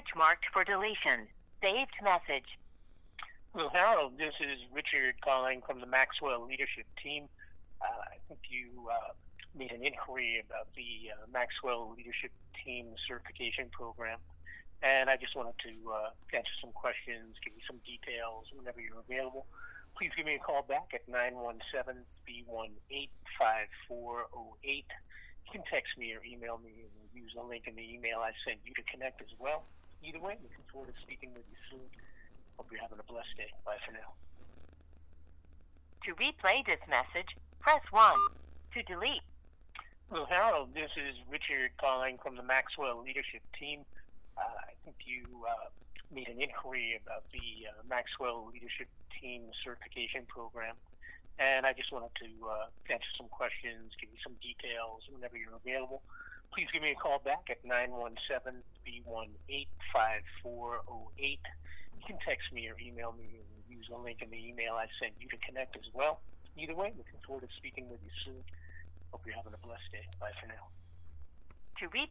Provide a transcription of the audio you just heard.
Search marked for deletion. Saved message. Well, Harold, this is Richard calling from the Maxwell leadership team. Uh, I think you uh, made an inquiry about the uh, Maxwell leadership team certification program. And I just wanted to uh, answer some questions, give you some details whenever you're available. Please give me a call back at 917 318 5408. You can text me or email me and use the link in the email I sent you to connect as well. Either way, looking forward to speaking with you soon. Hope you're having a blessed day. Bye for now. To replay this message, press 1. To delete, Well, Harold, this is Richard calling from the Maxwell leadership team. Uh, I think you uh, made an inquiry about the uh, Maxwell leadership team certification program. And I just wanted to uh, answer some questions, give you some details whenever you're available. Please give me a call back at 917 318 5408. You can text me or email me and use the link in the email I sent you to connect as well. Either way, looking forward to speaking with you soon. Hope you're having a blessed day. Bye for now. to replay